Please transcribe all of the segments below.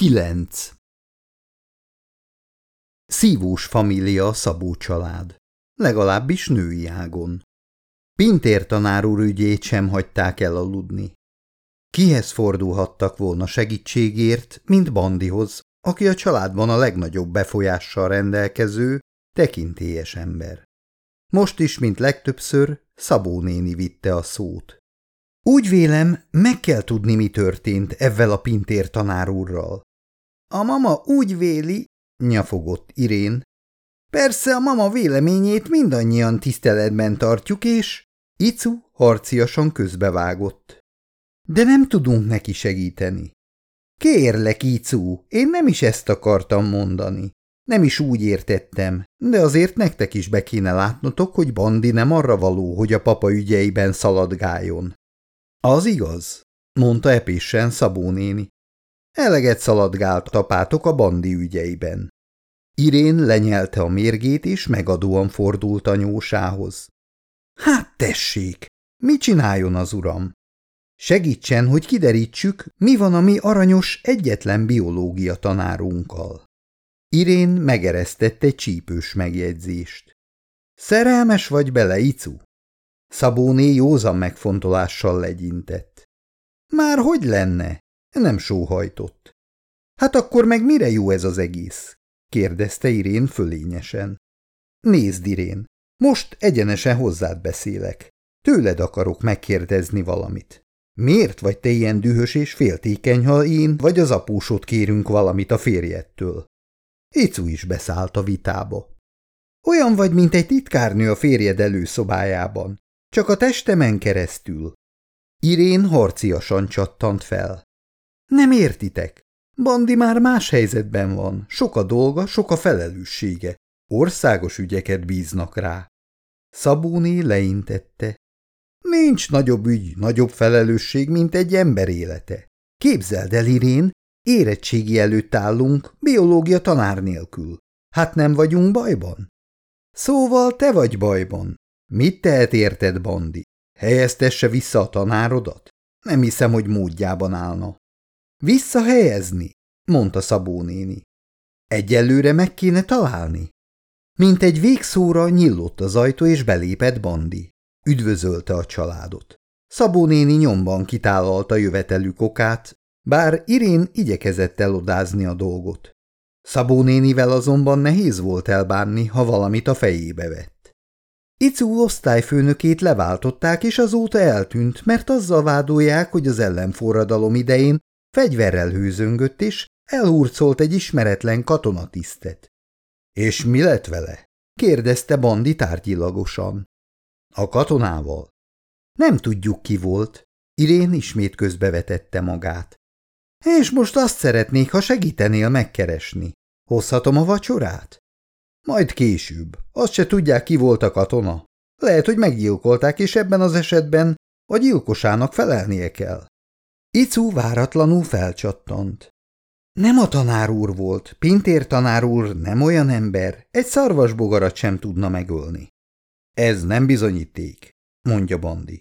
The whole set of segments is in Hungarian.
9. Szívós família Szabó család. Legalábbis női ágon. Pintér tanár úr ügyét sem hagyták el aludni. Kihez fordulhattak volna segítségért, mint Bandihoz, aki a családban a legnagyobb befolyással rendelkező, tekintélyes ember. Most is, mint legtöbbször, Szabó néni vitte a szót. Úgy vélem, meg kell tudni, mi történt ezzel a Pintér tanár úrral. A mama úgy véli, nyafogott Irén. Persze a mama véleményét mindannyian tiszteletben tartjuk, és... Icu harciasan közbevágott. De nem tudunk neki segíteni. Kérlek, Icu, én nem is ezt akartam mondani. Nem is úgy értettem, de azért nektek is be kéne látnotok, hogy Bandi nem arra való, hogy a papa ügyeiben szaladgáljon. Az igaz, mondta epésen Szabó néni. Eleget szaladgált tapátok a bandi ügyeiben. Irén lenyelte a mérgét, és megadóan fordult anyósához. Hát tessék, mit csináljon az uram? Segítsen, hogy kiderítsük, mi van a mi aranyos egyetlen biológia tanárunkkal. Irén megeresztette csípős megjegyzést. Szerelmes vagy bele, Icu? Szabóné józan megfontolással legyintett. Már hogy lenne? Nem sóhajtott. Hát akkor meg mire jó ez az egész? kérdezte Irén fölényesen. Nézd, Irén, most egyenesen hozzád beszélek. Tőled akarok megkérdezni valamit. Miért vagy te ilyen dühös és féltékeny, ha én vagy az apósot kérünk valamit a férjettől? Icu is beszállt a vitába. Olyan vagy, mint egy titkárnő a férjed előszobájában, csak a testemen keresztül. Irén harciasan csattant fel. Nem értitek? Bandi már más helyzetben van, sok a dolga, sok a felelőssége. Országos ügyeket bíznak rá. Szabóné leintette. Nincs nagyobb ügy, nagyobb felelősség, mint egy ember élete. Képzeld el, Irén, érettségi előtt állunk, biológia tanár nélkül. Hát nem vagyunk bajban? Szóval te vagy bajban. Mit tehet érted, Bandi? Helyeztesse vissza a tanárodat? Nem hiszem, hogy módjában állna. Visszahelyezni, mondta Szabó néni. Egyelőre meg kéne találni. Mint egy végszóra nyillott az ajtó, és belépett Bandi. Üdvözölte a családot. Szabó néni nyomban kitálalta jövetelük okát, bár Irén igyekezett elodázni a dolgot. Szabó nénivel azonban nehéz volt elbánni, ha valamit a fejébe vett. Icu osztályfőnökét leváltották, és azóta eltűnt, mert azzal vádolják, hogy az ellenforradalom idején fegyverrel hőzöngött, és elhurcolt egy ismeretlen katonatisztet. – És mi lett vele? – kérdezte Bandi tárgyilagosan. – A katonával? – Nem tudjuk, ki volt. Irén ismét közbevetette magát. – És most azt szeretnék, ha segítenél megkeresni. Hozhatom a vacsorát? Majd később. Azt se tudják, ki volt a katona. Lehet, hogy meggyilkolták, és ebben az esetben a gyilkosának felelnie kell. Icu váratlanul felcsattant. Nem a tanár úr volt, Pintér tanár úr nem olyan ember, egy szarvasbogarat sem tudna megölni. Ez nem bizonyíték, mondja Bandi.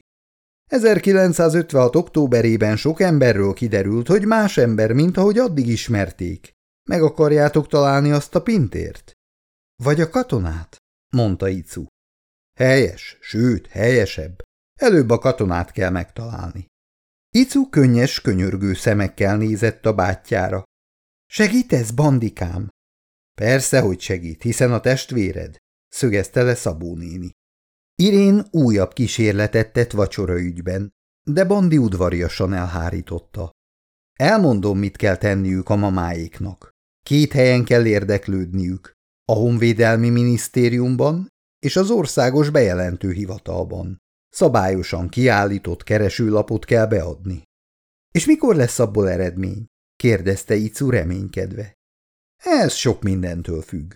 1956. októberében sok emberről kiderült, hogy más ember, mint ahogy addig ismerték. Meg akarjátok találni azt a Pintért? Vagy a katonát? mondta Icu. Helyes, sőt, helyesebb. Előbb a katonát kell megtalálni. Icu könnyes, könyörgő szemekkel nézett a bátyjára. Segítesz, bandikám? Persze, hogy segít, hiszen a testvéred, szögezte le Szabó néni. Irén újabb kísérletet tett vacsora ügyben, de Bandi udvariasan elhárította. Elmondom, mit kell tenniük a mamáéknak. Két helyen kell érdeklődniük, a Honvédelmi Minisztériumban és az Országos Bejelentő Hivatalban. Szabályosan kiállított keresőlapot kell beadni. És mikor lesz abból eredmény? kérdezte Icu reménykedve. Ez sok mindentől függ.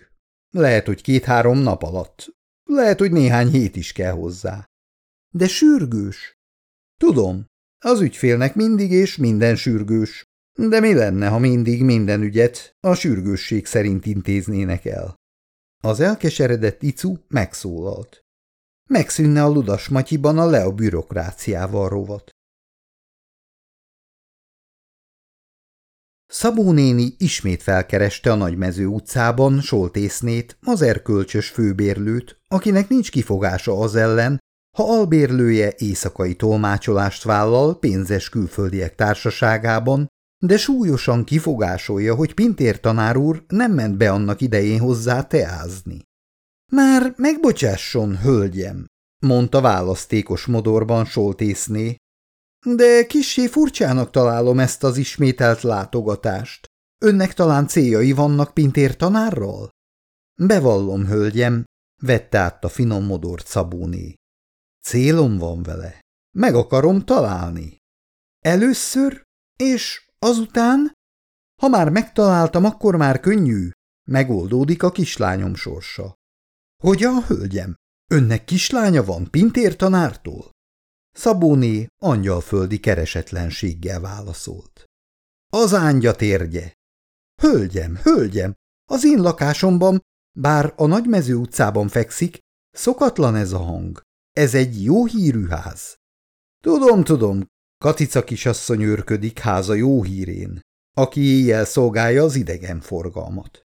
Lehet, hogy két-három nap alatt. Lehet, hogy néhány hét is kell hozzá. De sürgős. Tudom, az ügyfélnek mindig és minden sürgős. De mi lenne, ha mindig minden ügyet a sürgősség szerint intéznének el? Az elkeseredett Icu megszólalt. Megszűnne a ludas matyiban a Leo bürokráciával rovat. Szabó néni ismét felkereste a Nagymező utcában Soltésznét, az erkölcsös főbérlőt, akinek nincs kifogása az ellen, ha albérlője éjszakai tolmácsolást vállal pénzes külföldiek társaságában, de súlyosan kifogásolja, hogy Pintér tanár úr nem ment be annak idején hozzá teázni. Már megbocsásson, hölgyem, mondta választékos modorban Soltészné, de kissé furcsának találom ezt az ismételt látogatást. Önnek talán céljai vannak Pintér tanárral? Bevallom, hölgyem, vette át a finom modort Szabóné. Célom van vele. Meg akarom találni. Először, és azután? Ha már megtaláltam, akkor már könnyű. Megoldódik a kislányom sorsa. Hogyan, hölgyem? Önnek kislánya van Pintér tanártól? Szabóné angyalföldi keresetlenséggel válaszolt. Az ángya térgye. Hölgyem, hölgyem, az én lakásomban, bár a Nagymező utcában fekszik, szokatlan ez a hang. Ez egy jó hírű ház. Tudom, tudom, Katica kisasszony őrködik háza jó hírén, aki éjjel szolgálja az idegenforgalmat.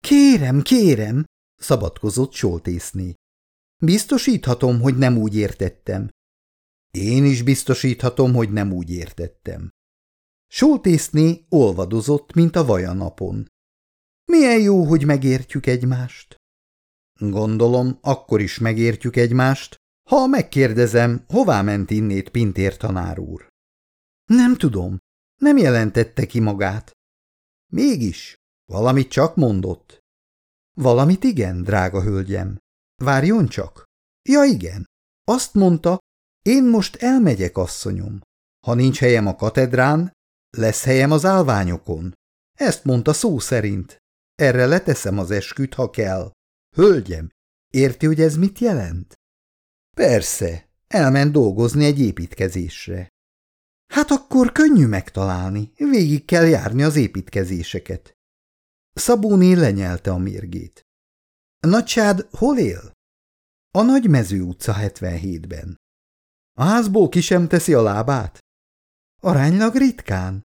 Kérem, kérem, szabadkozott Soltészné. Biztosíthatom, hogy nem úgy értettem. Én is biztosíthatom, hogy nem úgy értettem. Soltészné olvadozott, mint a vajanapon. Milyen jó, hogy megértjük egymást. Gondolom, akkor is megértjük egymást, ha megkérdezem, hová ment innét Pintér tanár úr? Nem tudom, nem jelentette ki magát. Mégis, valamit csak mondott. Valamit igen, drága hölgyem. Várjon csak. Ja igen, azt mondta, én most elmegyek, asszonyom. Ha nincs helyem a katedrán, lesz helyem az álványokon. Ezt mondta szó szerint. Erre leteszem az esküt, ha kell. Hölgyem, érti, hogy ez mit jelent? Persze, elment dolgozni egy építkezésre. Hát akkor könnyű megtalálni, végig kell járni az építkezéseket. Szabóné lenyelte a mérgét. Nagysád hol él? A Nagy Mező utca 77-ben. A házból ki sem teszi a lábát? Aránylag ritkán.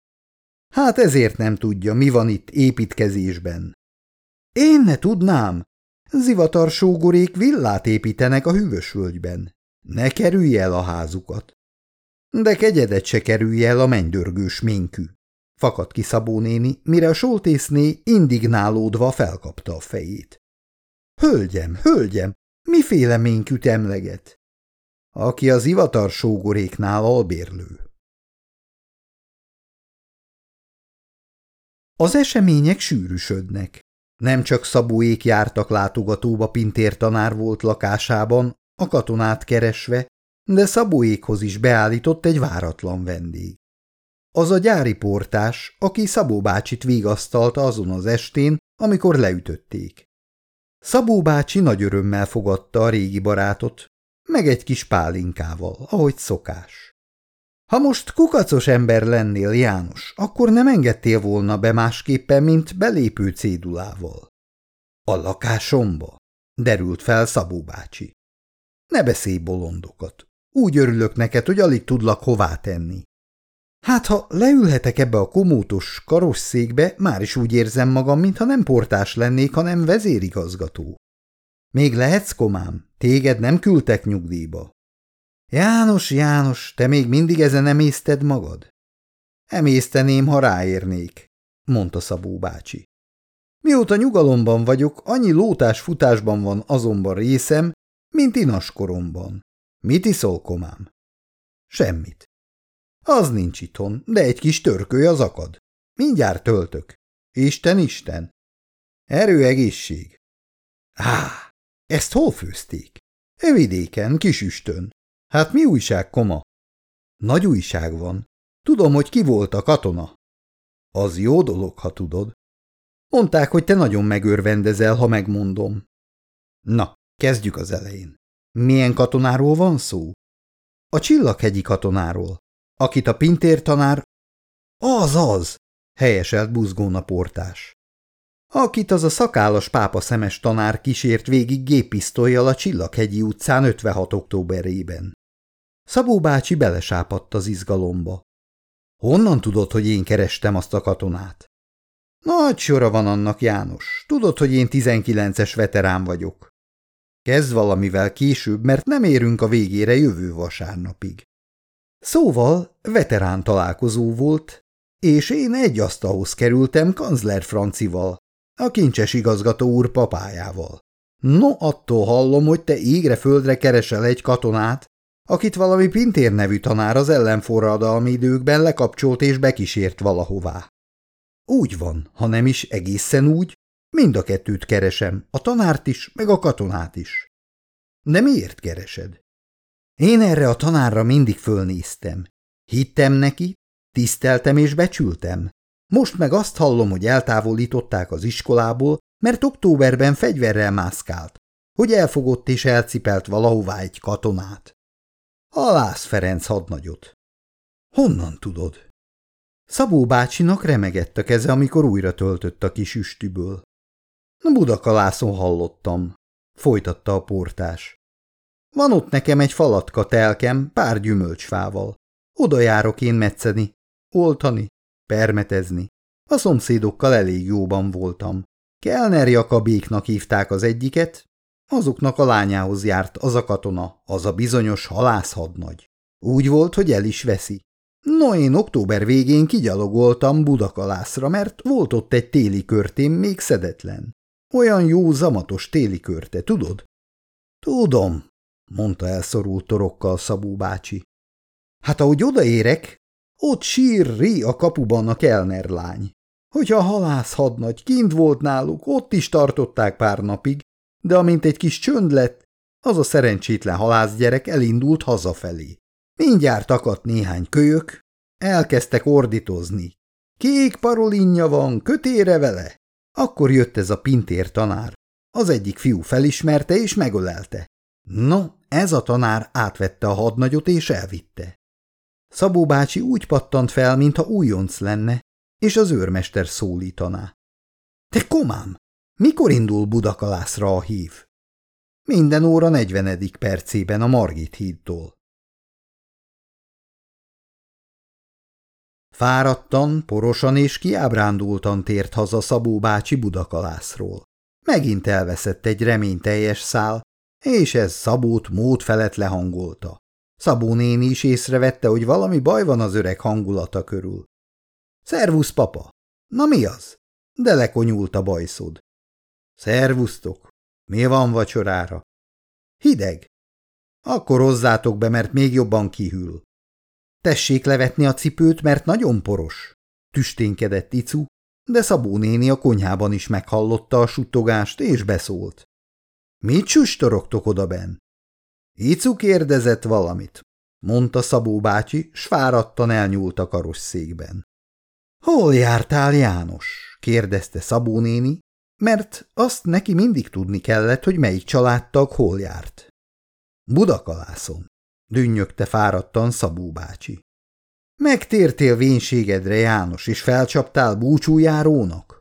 Hát ezért nem tudja, mi van itt építkezésben. Én ne tudnám, Zivatarsógorék villát építenek a völgyben. Ne kerülj el a házukat. De kegyedet se kerülj el a mennydörgős ménkű. Fakadt ki Szabó néni, mire a soltészné indignálódva felkapta a fejét. Hölgyem, hölgyem, miféle ménkűt emleget? Aki az ivatarsógoréknál albérlő. Az események sűrűsödnek. Nem csak Szabóék jártak látogatóba Pintér tanár volt lakásában, a katonát keresve, de Szabóékhoz is beállított egy váratlan vendég. Az a gyári portás, aki Szabó bácsit vigasztalta azon az estén, amikor leütötték. Szabó bácsi nagy örömmel fogadta a régi barátot, meg egy kis pálinkával, ahogy szokás. Ha most kukacos ember lennél, János, akkor nem engedtél volna be másképpen, mint belépő cédulával. A lakásomba? derült fel Szabó bácsi. Ne beszélj bolondokat. Úgy örülök neked, hogy alig tudlak hová tenni. Hát, ha leülhetek ebbe a komótos karosszékbe, már is úgy érzem magam, mintha nem portás lennék, hanem vezérigazgató. Még lehetsz, komám? Téged nem küldtek nyugdíjba. János, János, te még mindig ezen emészted magad? Emészteném, ha ráérnék, mondta Szabó bácsi. Mióta nyugalomban vagyok, annyi lótás futásban van azonban részem, mint inaskoromban. Mit iszol, komám? Semmit. Az nincs itthon, de egy kis törköly az akad. Mindjárt töltök. Isten, Isten! Erő, egészség. Á, ezt hol főzték? E vidéken, kisüstön. Hát mi újság, koma? Nagy újság van. Tudom, hogy ki volt a katona. Az jó dolog, ha tudod. Mondták, hogy te nagyon megörvendezel, ha megmondom. Na, kezdjük az elején. Milyen katonáról van szó? A csillaghegyi katonáról, akit a Pintér tanár... Az az! helyeselt buzgón a portás. Akit az a szakállas pápa szemes tanár kísért végig géppisztolyjal a Csillaghegyi utcán 56. októberében. Szabó bácsi belesápadt az izgalomba. Honnan tudod, hogy én kerestem azt a katonát? Nagy sora van annak, János. Tudod, hogy én tizenkilences veterán vagyok. Kezd valamivel később, mert nem érünk a végére jövő vasárnapig. Szóval veterán találkozó volt, és én egy asztalhoz kerültem kancler Francival, a kincses igazgató úr papájával. No, attól hallom, hogy te égre-földre keresel egy katonát, akit valami Pintér nevű tanár az ellenforradalmi időkben lekapcsolt és bekísért valahová. Úgy van, ha nem is egészen úgy, mind a kettőt keresem, a tanárt is, meg a katonát is. De miért keresed? Én erre a tanárra mindig fölnéztem. Hittem neki, tiszteltem és becsültem. Most meg azt hallom, hogy eltávolították az iskolából, mert októberben fegyverrel mászkált, hogy elfogott és elcipelt valahová egy katonát. Lász Ferenc hadnagyot. Honnan tudod? Szabó bácsinak remegett a keze, amikor újra töltött a kis üstűből. Budakalászon hallottam, folytatta a portás. Van ott nekem egy falatka telkem pár gyümölcsfával. Oda járok én metszeni, oltani, permetezni. A szomszédokkal elég jóban voltam. Kellner Jakabéknak hívták az egyiket, azoknak a lányához járt az a katona, az a bizonyos halászhadnagy. Úgy volt, hogy el is veszi. No, én október végén kigyalogoltam Budakalászra, mert volt ott egy téli körtém még szedetlen. Olyan jó zamatos téli körte, tudod? Tudom, mondta elszorult torokkal Szabó bácsi. Hát ahogy odaérek, ott sírri a kapuban a Kellner lány. Hogyha a halászhadnagy kint volt náluk, ott is tartották pár napig, de amint egy kis csönd lett, az a szerencsétlen halászgyerek elindult hazafelé. Mindjárt akadt néhány kölyök, elkezdtek ordítozni. Kék parolinja van, kötére vele. Akkor jött ez a pintér tanár. Az egyik fiú felismerte és megölelte. No, ez a tanár átvette a hadnagyot és elvitte. Szabó bácsi úgy pattant fel, mintha újonc lenne, és az őrmester szólítaná. – Te komám, mikor indul Budakalászra a hív? Minden óra negyvenedik percében a Margit hídtól. Fáradtan, porosan és kiábrándultan tért haza Szabó bácsi Budakalászról. Megint elveszett egy reményteljes szál, és ez Szabót mód felett lehangolta. Szabó néni is észrevette, hogy valami baj van az öreg hangulata körül. – Szervusz, papa! Na mi az? De lekonyult a bajszod. – Szervusztok! Mi van vacsorára? – Hideg. – Akkor hozzátok be, mert még jobban kihűl. – Tessék levetni a cipőt, mert nagyon poros. Tüsténkedett Icu, de Szabó néni a konyhában is meghallotta a suttogást, és beszólt. – Mit sustorogtok odaben? Icu kérdezett valamit, mondta Szabó bácsi, s fáradtan elnyúlt a karosszékben. Hol jártál, János? kérdezte Szabó néni, mert azt neki mindig tudni kellett, hogy melyik családtag hol járt. Budakalászon, dünnyögte fáradtan Szabó bácsi. Megtértél vénségedre, János, és felcsaptál búcsújárónak?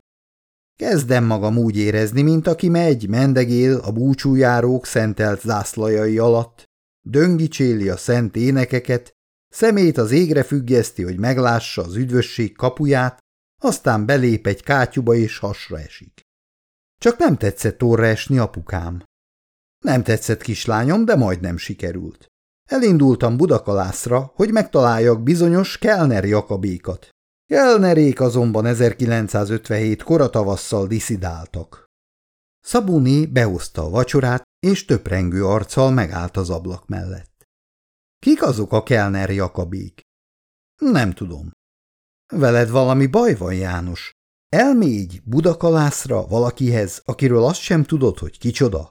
Kezdem magam úgy érezni, mint aki megy, mendegél a búcsújárók szentelt zászlajai alatt, döngicséli a szent énekeket, szemét az égre függeszti, hogy meglássa az üdvösség kapuját, aztán belép egy kátyuba és hasra esik. Csak nem tetszett orra esni apukám. Nem tetszett kislányom, de majdnem sikerült. Elindultam Budakalászra, hogy megtaláljak bizonyos Kellner Jakabékat. Kelnerék azonban 1957 koratavasszal diszidáltak. Szabuni behozta a vacsorát, és töprengő arccal megállt az ablak mellett. Kik azok a Kellner Jakabék? Nem tudom. Veled valami baj van, János? Elmégy Budakalászra valakihez, akiről azt sem tudod, hogy kicsoda?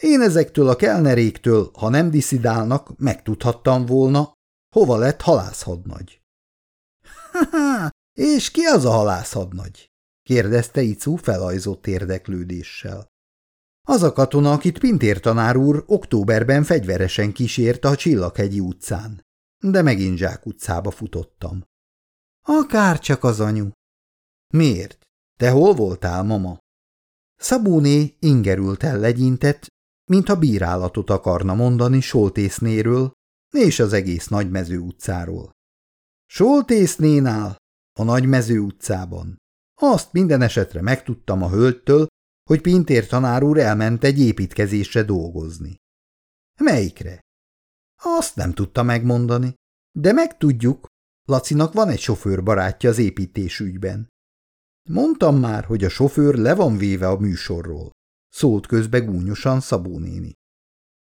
Én ezektől a kelneréktől, ha nem diszidálnak, megtudhattam volna, hova lett halászhadnagy. – És ki az a halászhadnagy? – kérdezte Icu felajzott érdeklődéssel. Az a katona, akit Pintér tanár úr októberben fegyveresen kísérte a Csillaghegyi utcán. De megint Zsák utcába futottam. Akár csak az anyu. Miért? Te hol voltál, mama? Szabóné ingerült el legyintett, mintha bírálatot akarna mondani Soltésznéről és az egész nagymező utcáról. Soltésznénál, a Nagymező utcában. Azt minden esetre megtudtam a hölgytől, hogy Pintér tanár úr elment egy építkezésre dolgozni. Melyikre? Azt nem tudta megmondani, de megtudjuk, Lacinak van egy sofőr barátja az építésügyben. Mondtam már, hogy a sofőr le van véve a műsorról, szólt közbe gúnyosan Szabó néni.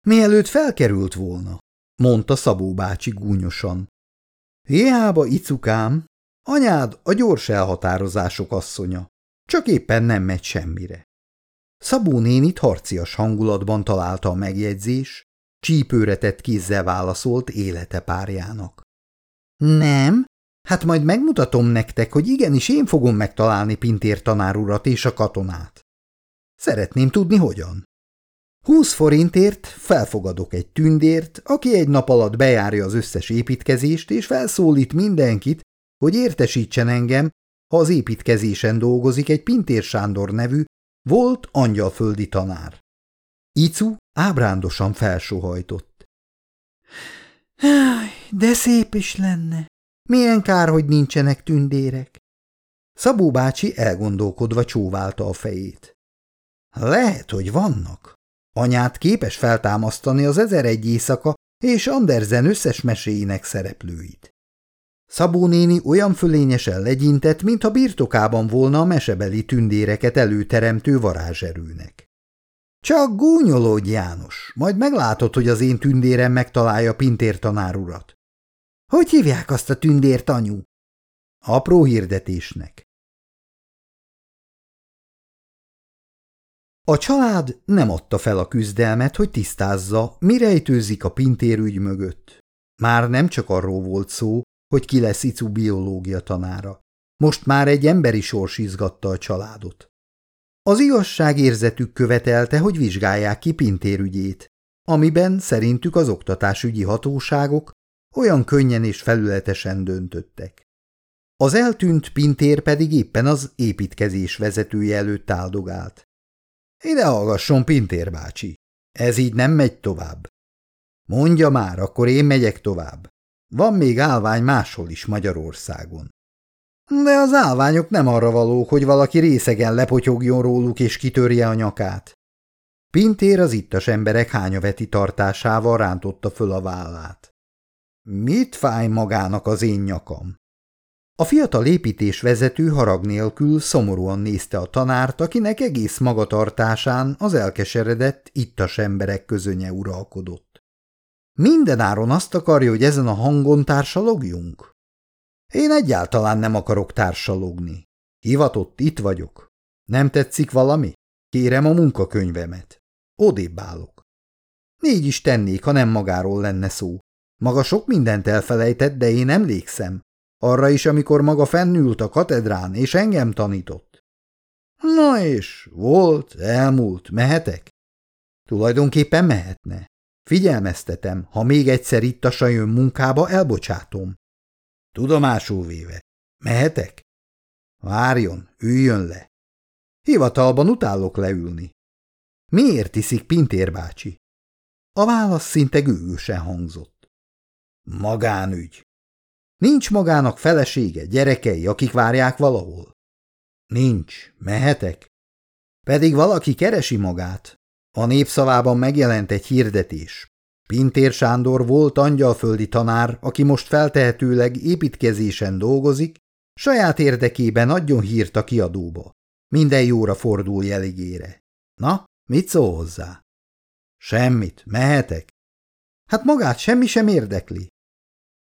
Mielőtt felkerült volna, mondta Szabó bácsi gúnyosan. Hiába, icukám, anyád a gyors elhatározások asszonya, csak éppen nem megy semmire. Szabó nénit harcias hangulatban találta a megjegyzés, csípőre tett kézzel válaszolt élete párjának. Nem, hát majd megmutatom nektek, hogy igenis én fogom megtalálni Pintér tanárurat és a katonát. Szeretném tudni, hogyan. Húsz forintért felfogadok egy tündért, aki egy nap alatt bejárja az összes építkezést, és felszólít mindenkit, hogy értesítsen engem, ha az építkezésen dolgozik egy Pintér Sándor nevű, volt angyalföldi tanár. Icu ábrándosan felsohajtott. De szép is lenne. Milyen kár, hogy nincsenek tündérek. Szabó bácsi elgondolkodva csóválta a fejét. Lehet, hogy vannak. Anyát képes feltámasztani az ezer egy éjszaka és Andersen összes meséinek szereplőit. Szabó néni olyan fölényesen legyintett, mintha birtokában volna a mesebeli tündéreket előteremtő varázserőnek. Csak gúnyolódj, János, majd meglátod, hogy az én tündérem megtalálja Pintér tanárurat. Hogy hívják azt a tündért, anyu? Apró hirdetésnek. A család nem adta fel a küzdelmet, hogy tisztázza, mi rejtőzik a pintérügy mögött. Már nem csak arról volt szó, hogy ki lesz Icu biológia tanára. Most már egy emberi sors izgatta a családot. Az igazságérzetük követelte, hogy vizsgálják ki Pintér ügyét, amiben szerintük az oktatásügyi hatóságok olyan könnyen és felületesen döntöttek. Az eltűnt Pintér pedig éppen az építkezés vezetője előtt áldogált. Ide hallgasson, Pintér bácsi, ez így nem megy tovább. Mondja már, akkor én megyek tovább. Van még állvány máshol is Magyarországon. De az állványok nem arra valók, hogy valaki részegen lepotyogjon róluk és kitörje a nyakát. Pintér az ittas emberek hányaveti tartásával rántotta föl a vállát. Mit fáj magának az én nyakam? A fiatal építés vezető harag nélkül szomorúan nézte a tanárt, akinek egész magatartásán az elkeseredett, ittas emberek közönye uralkodott. Mindenáron azt akarja, hogy ezen a hangon társalogjunk? Én egyáltalán nem akarok társalogni. Hivatott, itt vagyok. Nem tetszik valami? Kérem a munkakönyvemet. Odébb állok. Négy is tennék, ha nem magáról lenne szó. Maga sok mindent elfelejtett, de én emlékszem. Arra is, amikor maga fennült a katedrán, és engem tanított. Na és, volt, elmúlt, mehetek? Tulajdonképpen mehetne. Figyelmeztetem, ha még egyszer itt a jön munkába, elbocsátom. Tudomásul véve. Mehetek? Várjon, üljön le. Hivatalban utálok leülni. Miért iszik Pintér bácsi? A válasz szinte gőgősen hangzott. Magánügy. Nincs magának felesége, gyerekei, akik várják valahol? Nincs. Mehetek? Pedig valaki keresi magát. A népszavában megjelent egy hirdetés. Pintér Sándor volt angyalföldi tanár, aki most feltehetőleg építkezésen dolgozik, saját érdekében adjon hírt a kiadóba. Minden jóra fordul jeligére. Na, mit szól hozzá? Semmit, mehetek? Hát magát semmi sem érdekli.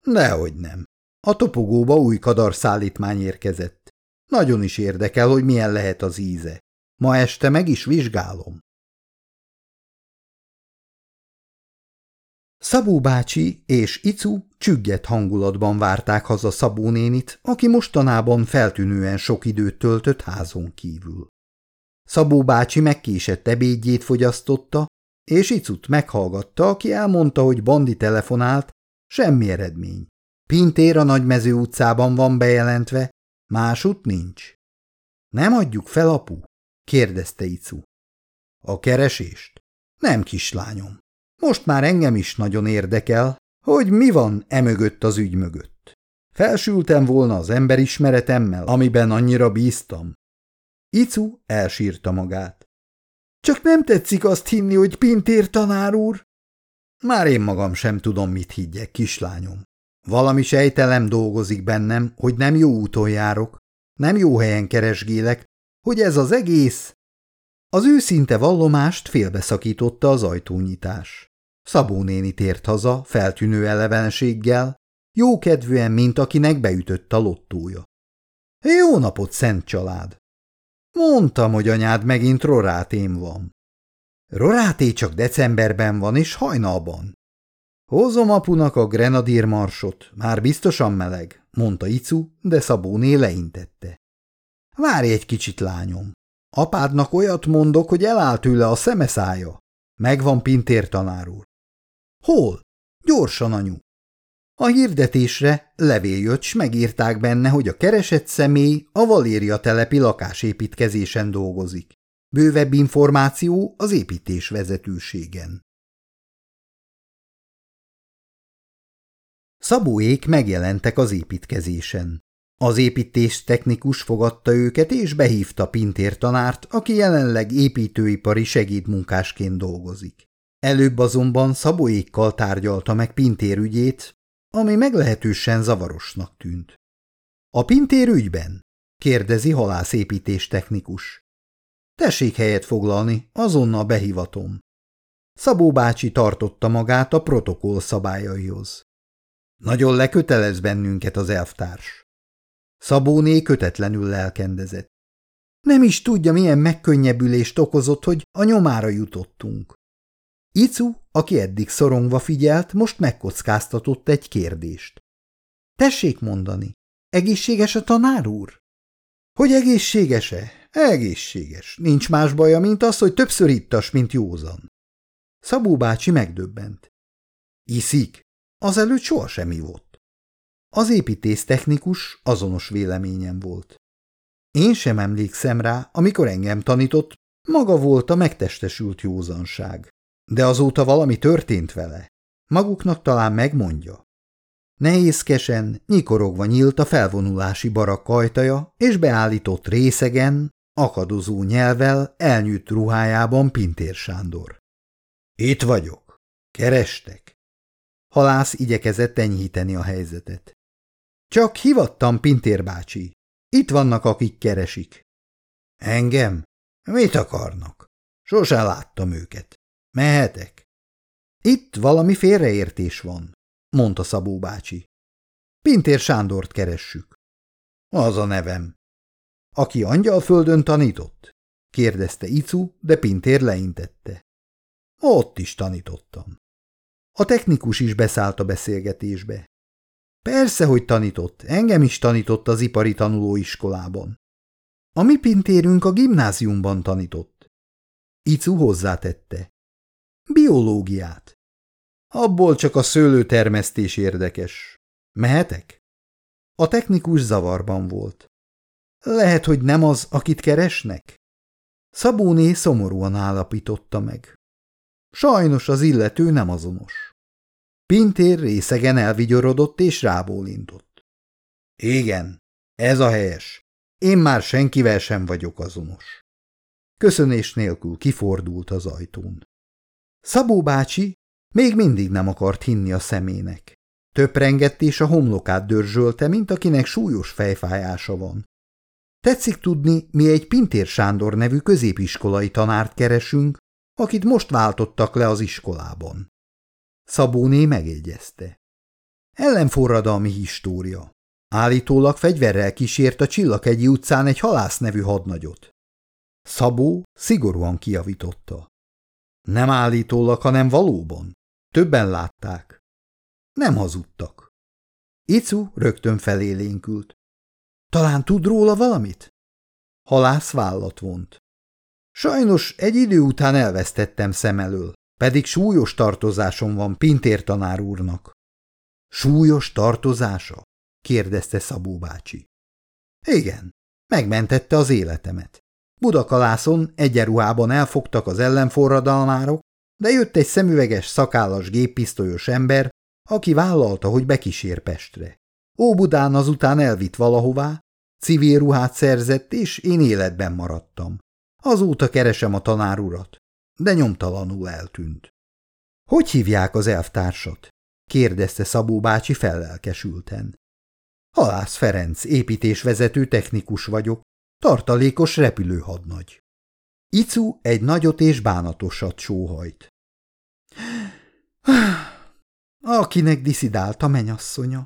Dehogy nem. A topogóba új kadarszállítmány érkezett. Nagyon is érdekel, hogy milyen lehet az íze. Ma este meg is vizsgálom. Szabó bácsi és Icu csügget hangulatban várták haza Szabó nénit, aki mostanában feltűnően sok időt töltött házon kívül. Szabó bácsi megkésett ebédjét fogyasztotta, és Icut meghallgatta, aki elmondta, hogy Bandi telefonált, semmi eredmény. Pintér a Nagymező utcában van bejelentve, másút nincs. Nem adjuk fel, apu? kérdezte Icu. A keresést? Nem, kislányom. Most már engem is nagyon érdekel, hogy mi van emögött az ügy mögött. Felsültem volna az emberismeretemmel, amiben annyira bíztam. Icu elsírta magát. Csak nem tetszik azt hinni, hogy Pintér tanár úr? Már én magam sem tudom, mit higgyek, kislányom. Valami sejtelem dolgozik bennem, hogy nem jó úton járok, nem jó helyen keresgélek, hogy ez az egész... Az őszinte vallomást félbeszakította az ajtónyitás. Szabó néni tért haza, feltűnő elevenséggel, jókedvűen, mint akinek beütött a lottója. Jó napot, szent család! Mondtam, hogy anyád megint rorátém van. Roráté csak decemberben van és hajnalban. Hozom apunak a grenadírmarsot, már biztosan meleg, mondta Icu, de Szabóné leintette. Várj egy kicsit, lányom. Apádnak olyat mondok, hogy eláll tőle a szemeszája. Megvan Pintér tanár úr. Hol? Gyorsan, anyu. A hirdetésre levél jött, s megírták benne, hogy a keresett személy a Valéria telepi lakásépítkezésen dolgozik. Bővebb információ az építés vezetőségen. Szabóék megjelentek az építkezésen. Az építés technikus fogadta őket és behívta Pintér tanárt, aki jelenleg építőipari segédmunkásként dolgozik. Előbb azonban Szabóékkal tárgyalta meg Pintér ügyét, ami meglehetősen zavarosnak tűnt. A Pintér ügyben? kérdezi halászépítés technikus. Tessék helyet foglalni, azonnal behivatom. Szabó bácsi tartotta magát a protokoll szabályaihoz. Nagyon lekötelez bennünket az elvtárs. Szabóné kötetlenül lelkendezett. Nem is tudja, milyen megkönnyebbülést okozott, hogy a nyomára jutottunk. Icu, aki eddig szorongva figyelt, most megkockáztatott egy kérdést. Tessék mondani, egészséges a tanár úr? Hogy egészséges-e? Egészséges. Nincs más baja, mint az, hogy többször ittas, mint józan. Szabó bácsi megdöbbent. Iszik? Azelőtt sohasem ivott. Az építész technikus azonos véleményem volt. Én sem emlékszem rá, amikor engem tanított, maga volt a megtestesült józanság. De azóta valami történt vele. Maguknak talán megmondja. Nehézkesen, nyikorogva nyílt a felvonulási barak ajtaja, és beállított részegen, akadozó nyelvel, elnyűtt ruhájában Pintér Sándor. Itt vagyok. Kerestek. Halász igyekezett enyhíteni a helyzetet. Csak hivattam, Pintér bácsi. Itt vannak, akik keresik. Engem? Mit akarnak? Sosem láttam őket. Mehetek? Itt valami félreértés van, mondta Szabó bácsi. Pintér Sándort keressük. Az a nevem. Aki angyalföldön tanított? kérdezte Icu, de Pintér leintette. Ott is tanítottam. A technikus is beszállt a beszélgetésbe. Persze, hogy tanított, engem is tanított az ipari tanulóiskolában. A mi pintérünk a gimnáziumban tanított. Icu hozzátette. Biológiát. Abból csak a szőlőtermesztés érdekes. Mehetek? A technikus zavarban volt. Lehet, hogy nem az, akit keresnek? Szabóné szomorúan állapította meg. Sajnos az illető nem azonos. Pintér részegen elvigyorodott és rábólintott. Igen, ez a helyes. Én már senkivel sem vagyok azonos. Köszönés nélkül kifordult az ajtón. Szabó bácsi még mindig nem akart hinni a szemének. Töprengett és a homlokát dörzsölte, mint akinek súlyos fejfájása van. Tetszik tudni, mi egy Pintér Sándor nevű középiskolai tanárt keresünk, akit most váltottak le az iskolában. Szabóné megjegyezte. Ellenforradalmi história. Állítólag fegyverrel kísért a Csillakegyi utcán egy halász nevű hadnagyot. Szabó szigorúan kiavította. Nem állítólag, hanem valóban. Többen látták. Nem hazudtak. Icu rögtön felélénkült. Talán tud róla valamit? Halász vállat vont. Sajnos egy idő után elvesztettem szem elől, pedig súlyos tartozásom van Pintér tanár úrnak. Súlyos tartozása? kérdezte Szabó bácsi. Igen, megmentette az életemet. Budakalászon egyenruhában elfogtak az ellenforradalmárok, de jött egy szemüveges, szakállas géppisztolyos ember, aki vállalta, hogy bekísér Pestre. Óbudán azután elvitt valahová, civil ruhát szerzett, és én életben maradtam. Azóta keresem a tanár urat, de nyomtalanul eltűnt. – Hogy hívják az elvtársat? – kérdezte Szabó bácsi fellelkesülten. – Halász Ferenc, építésvezető technikus vagyok, tartalékos repülőhadnagy. Icu egy nagyot és bánatosat sóhajt. – Akinek diszidált a menyasszonya.